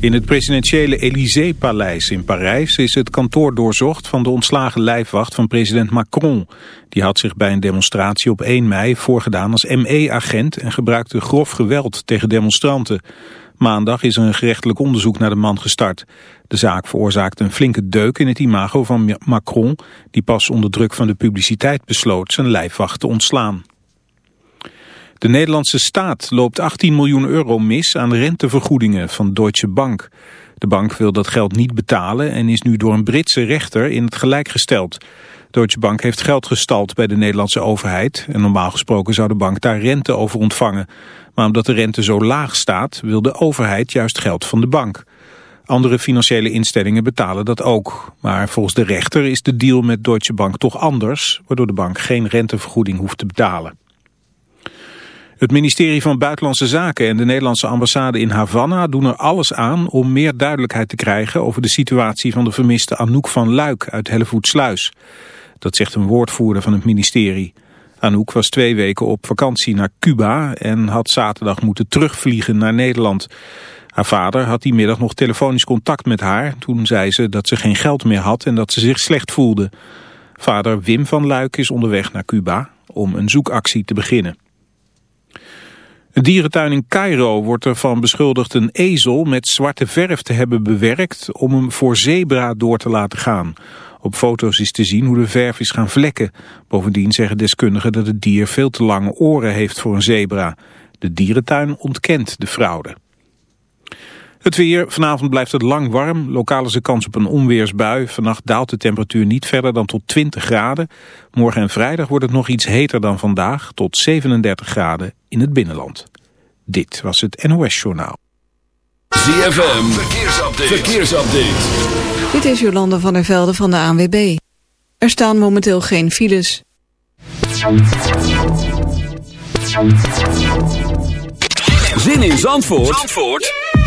In het presidentiële Élysée-paleis in Parijs is het kantoor doorzocht van de ontslagen lijfwacht van president Macron. Die had zich bij een demonstratie op 1 mei voorgedaan als ME-agent en gebruikte grof geweld tegen demonstranten. Maandag is er een gerechtelijk onderzoek naar de man gestart. De zaak veroorzaakte een flinke deuk in het imago van Macron, die pas onder druk van de publiciteit besloot zijn lijfwacht te ontslaan. De Nederlandse staat loopt 18 miljoen euro mis aan rentevergoedingen van Deutsche Bank. De bank wil dat geld niet betalen en is nu door een Britse rechter in het gelijk gesteld. Deutsche Bank heeft geld gestald bij de Nederlandse overheid en normaal gesproken zou de bank daar rente over ontvangen. Maar omdat de rente zo laag staat wil de overheid juist geld van de bank. Andere financiële instellingen betalen dat ook. Maar volgens de rechter is de deal met Deutsche Bank toch anders, waardoor de bank geen rentevergoeding hoeft te betalen. Het ministerie van Buitenlandse Zaken en de Nederlandse ambassade in Havana doen er alles aan om meer duidelijkheid te krijgen over de situatie van de vermiste Anouk van Luik uit Hellevoetsluis. Dat zegt een woordvoerder van het ministerie. Anouk was twee weken op vakantie naar Cuba en had zaterdag moeten terugvliegen naar Nederland. Haar vader had die middag nog telefonisch contact met haar. Toen zei ze dat ze geen geld meer had en dat ze zich slecht voelde. Vader Wim van Luik is onderweg naar Cuba om een zoekactie te beginnen. Een dierentuin in Cairo wordt ervan beschuldigd een ezel met zwarte verf te hebben bewerkt om hem voor zebra door te laten gaan. Op foto's is te zien hoe de verf is gaan vlekken. Bovendien zeggen deskundigen dat het dier veel te lange oren heeft voor een zebra. De dierentuin ontkent de fraude. Het weer. Vanavond blijft het lang warm. Lokaal is de kans op een onweersbui. Vannacht daalt de temperatuur niet verder dan tot 20 graden. Morgen en vrijdag wordt het nog iets heter dan vandaag. Tot 37 graden in het binnenland. Dit was het NOS Journaal. ZFM. Verkeersupdate. Verkeersupdate. Dit is Jolande van der Velde van de ANWB. Er staan momenteel geen files. Zin in Zandvoort, Zandvoort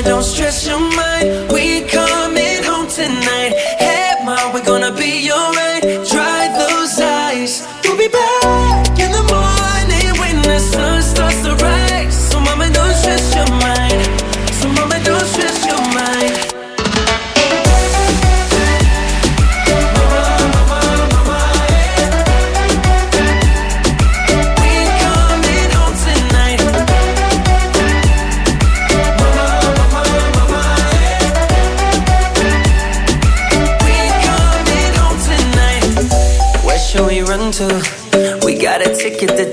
I don't stress.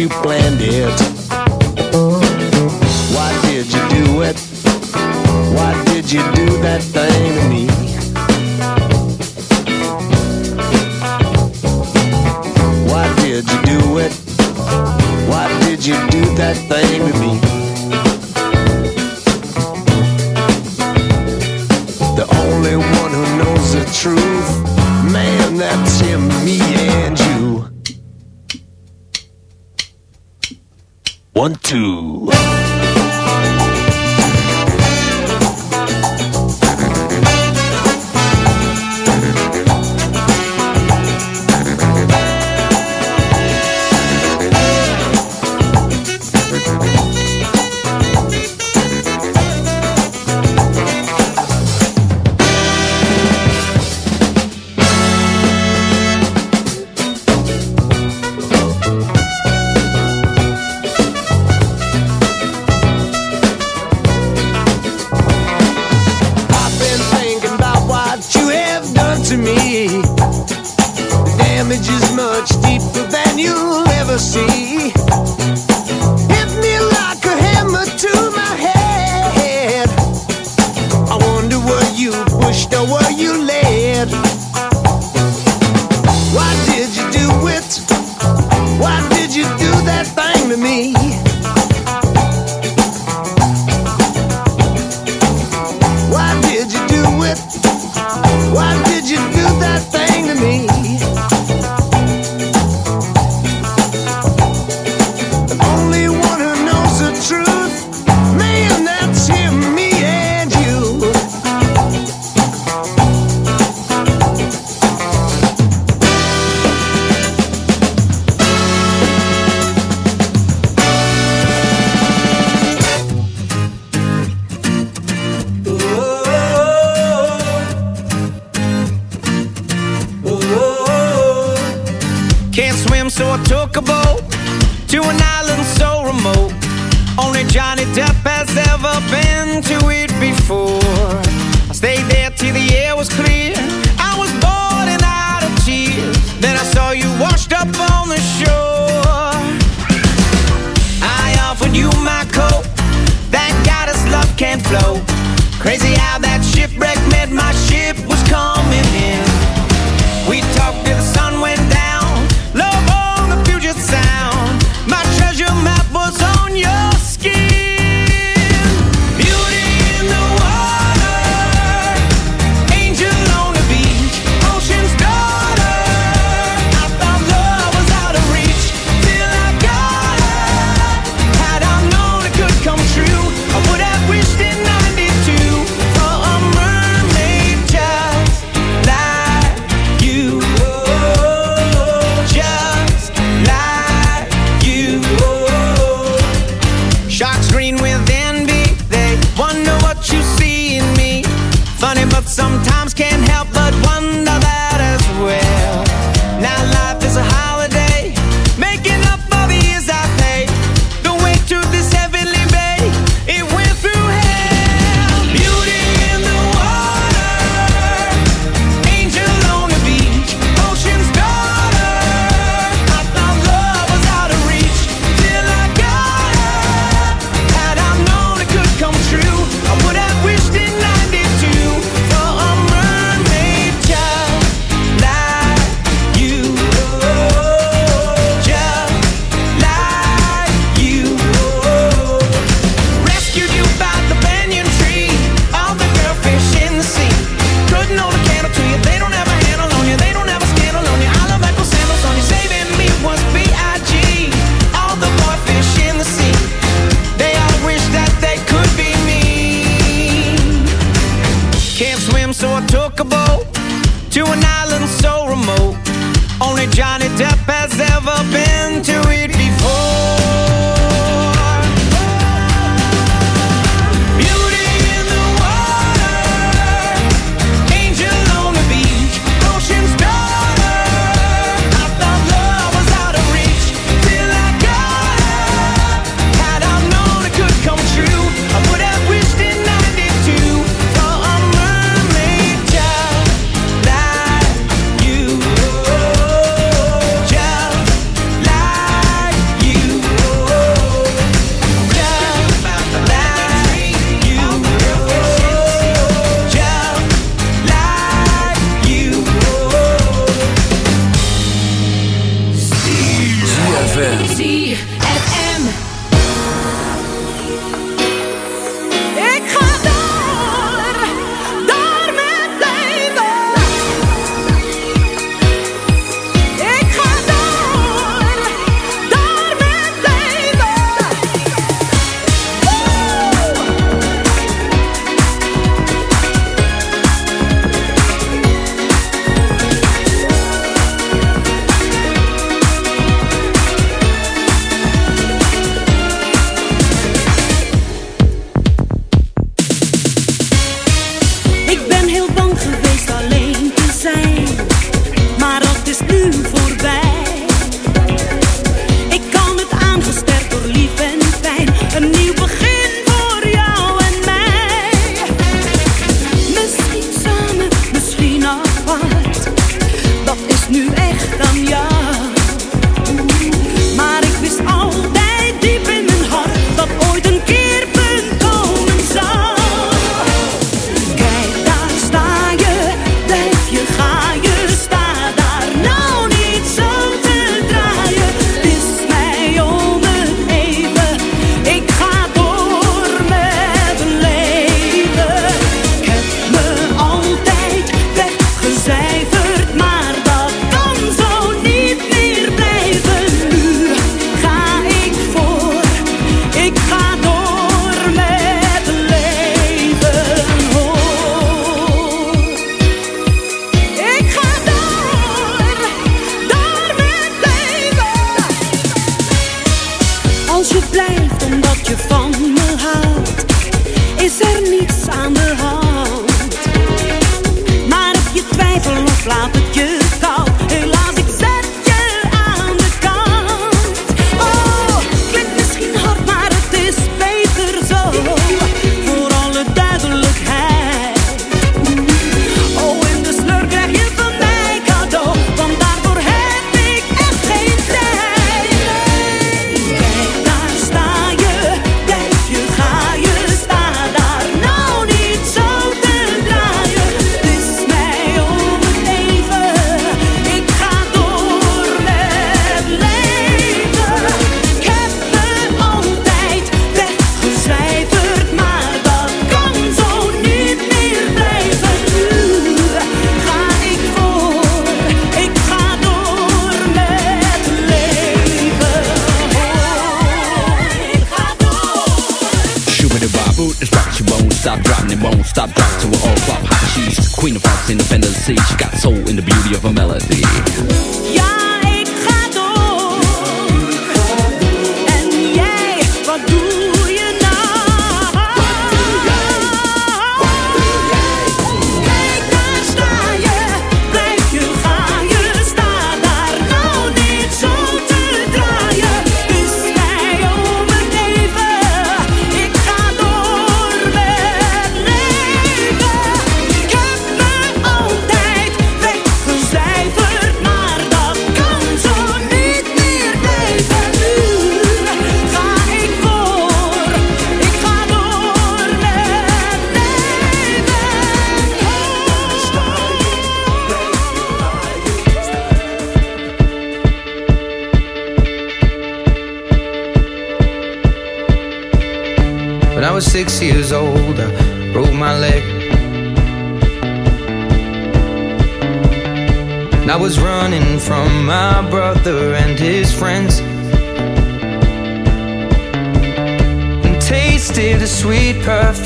you planned it.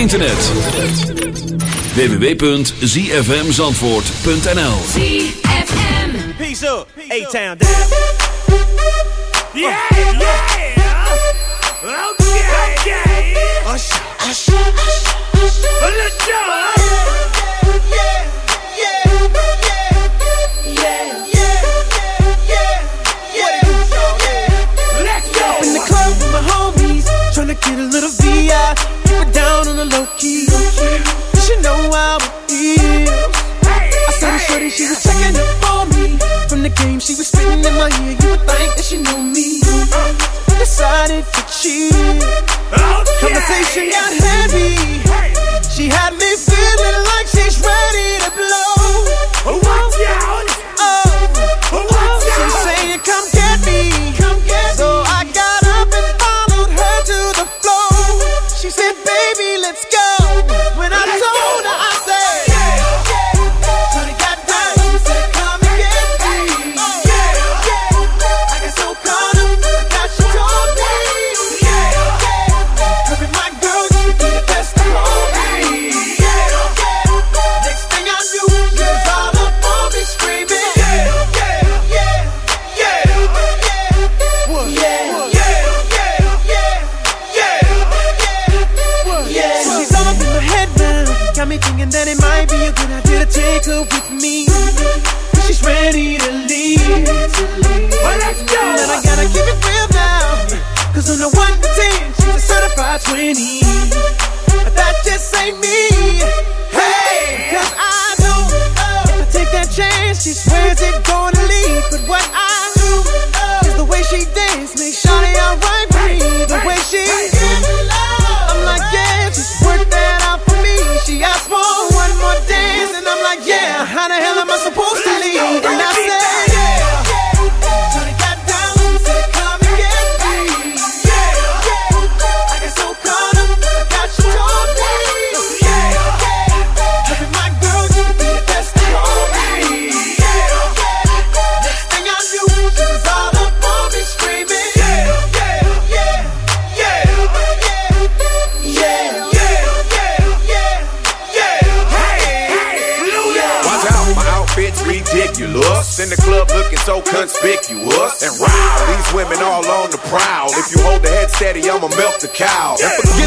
internet. www.zfmzandvoort.nl Peace up, A-Town kind of hell am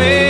away.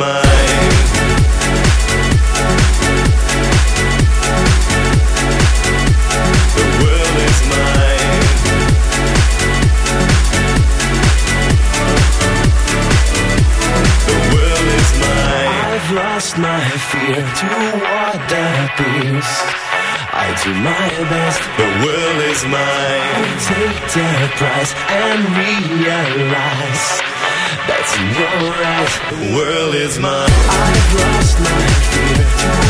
mind. lost my fear to what that appears. I do my best, the world is mine. Take the price and realize your eyes, world is mine. I've lost my fear.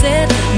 said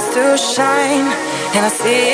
stars to shine, and I see